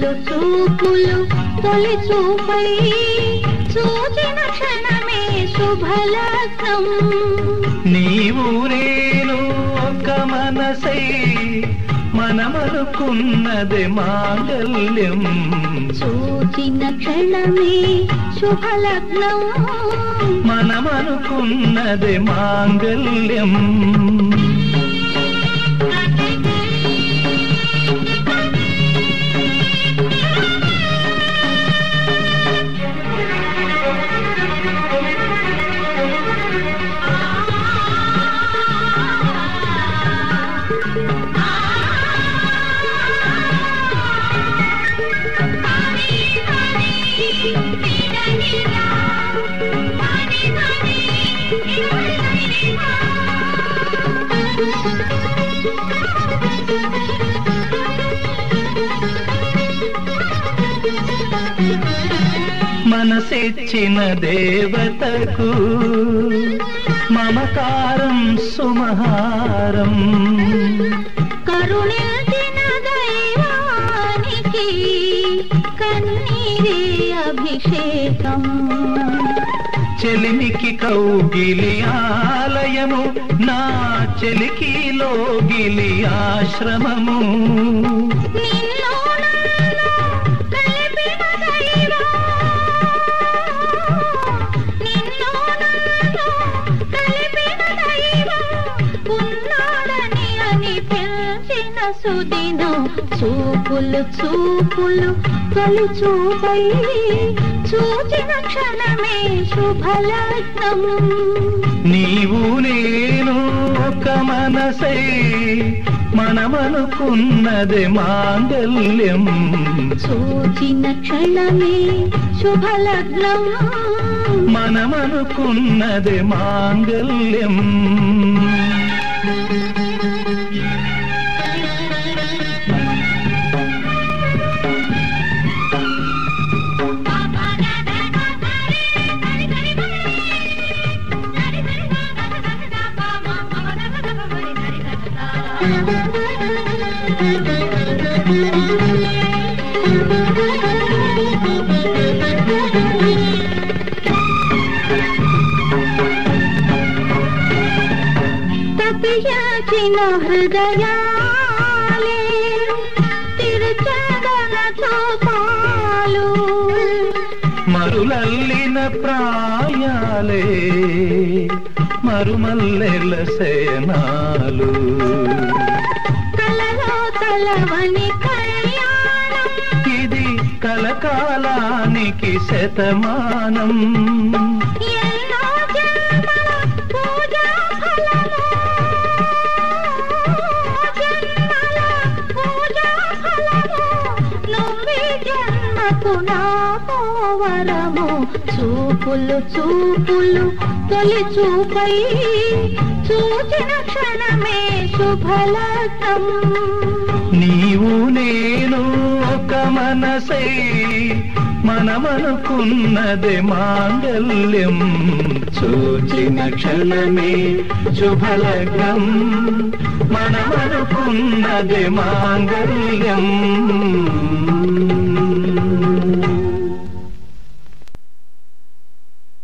చూపులు చూపులు తొలి చూపై చూచిన క్షణమే శుభలగ్నం నీవు నేను ఒక మనసై మనమనుకున్నది మాంగల్యం చూచిన క్షణమే శుభలగ్నం. మనమనుకున్నది మాంగల్యం మనసిచ్చిన దేవతకు మమకారం సుమహారం. కరుణించిన దైవానికి కన్నీ అభిషేకం. చెలిమికి కౌగిలి ఆలయము నా చెలికి లోగిలి ఆశ్రమము. నిన్ను సుదినం చూపులు చూపులు తొలి చూపై చూచిన క్షణమే శుభలగ్నం నీవు నేను ఒక మనసై మనమనుకున్నది మాంగల్యం చూచిన క్షణమే శుభలగ్నం మనమనుకున్నది మాంగల్యం తపియాచిన హృదయాలే తిరుచగలతో పాలు. మరులల్లిన ప్రాయాలే మరుమల్లెల సేనాలు కలవని కళ్యాణం. ఇది కలకాలానికి శతమానం. వరము. చూపులు చూపులు తొలి చూపై చూచిన క్షణమే శుభలగ్నం నీవు నేను ఒక మనసై మనమనుకున్నది మాంగల్యం చూచిన క్షణమే శుభలగ్నం. మనమనుకున్నది మాంగల్యం